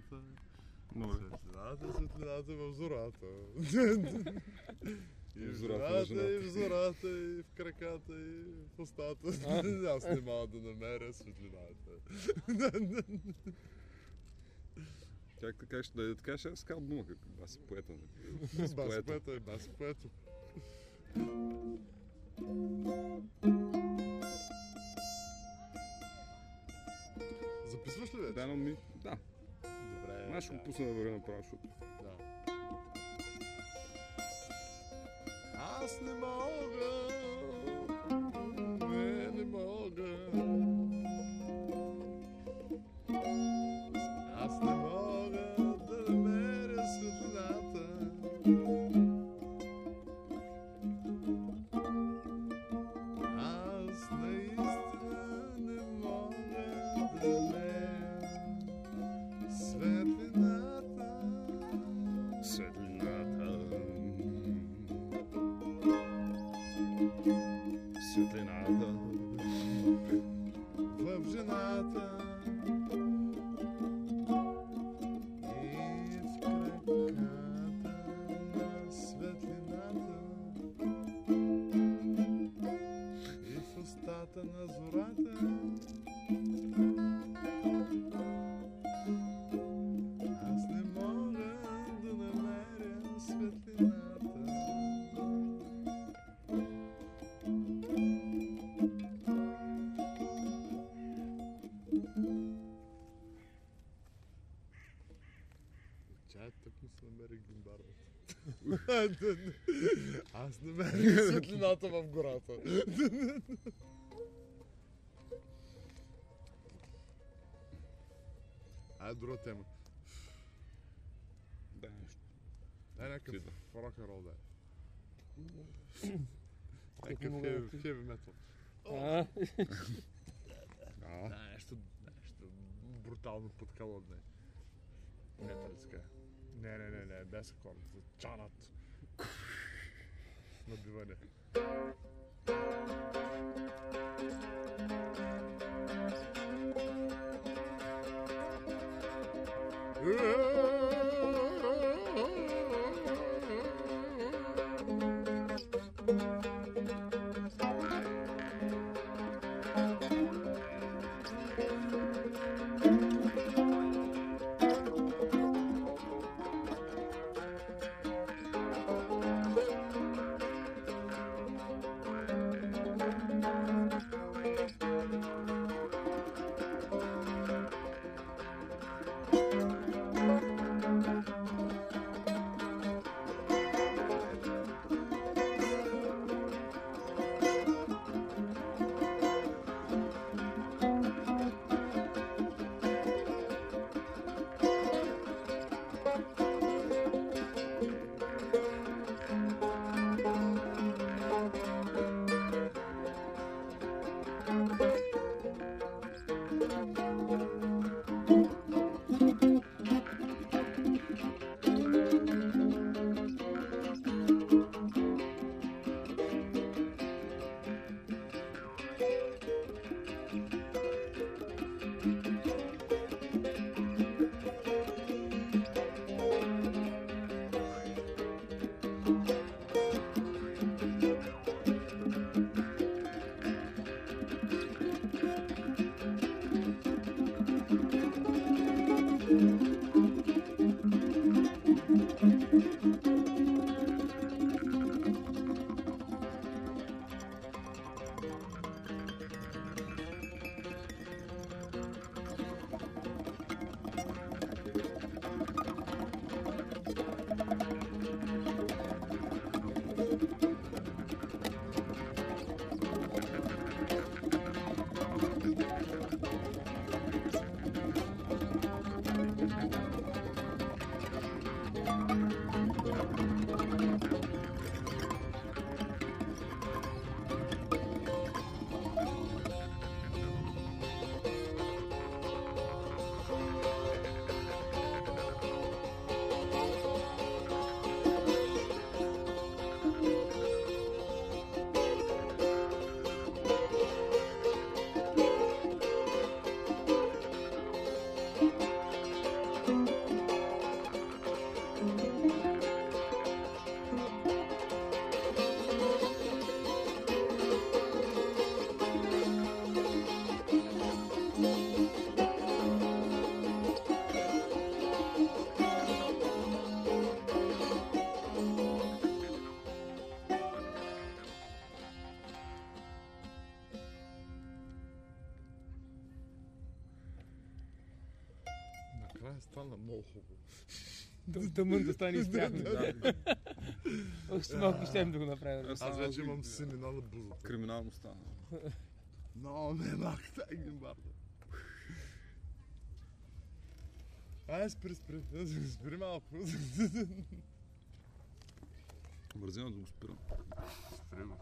светлината. Добре. Светлината, светлината в зората. И В зората и в зората, и в краката, и в устата. Аз не мога да намеря светлината. Как така ще да така ще аз казвам дума, как баси поета. нали? Бас поета. е бас поето. Аз ще го пусна да върна направо, защото... Да. Аз не мога, Аз намерих светлината в гората. Ай, друга тема. Да, нещо. Дай някакъв Ти да. Някакъв хеви, метал. А, Да, нещо, нещо брутално подкалодне. Металска. Не, не, не, не, без акорд. За na dywanie. Uuu! е стана много хубаво. Тъм- Тъмън да стане изпряхно. Да, Още малко ще да го направим. Аз вече имам синина на бузата. криминално стана. Но, не, мак, тай ги барда. Ай, спри, спри. Спри малко. Бързина да го спирам. Спри го.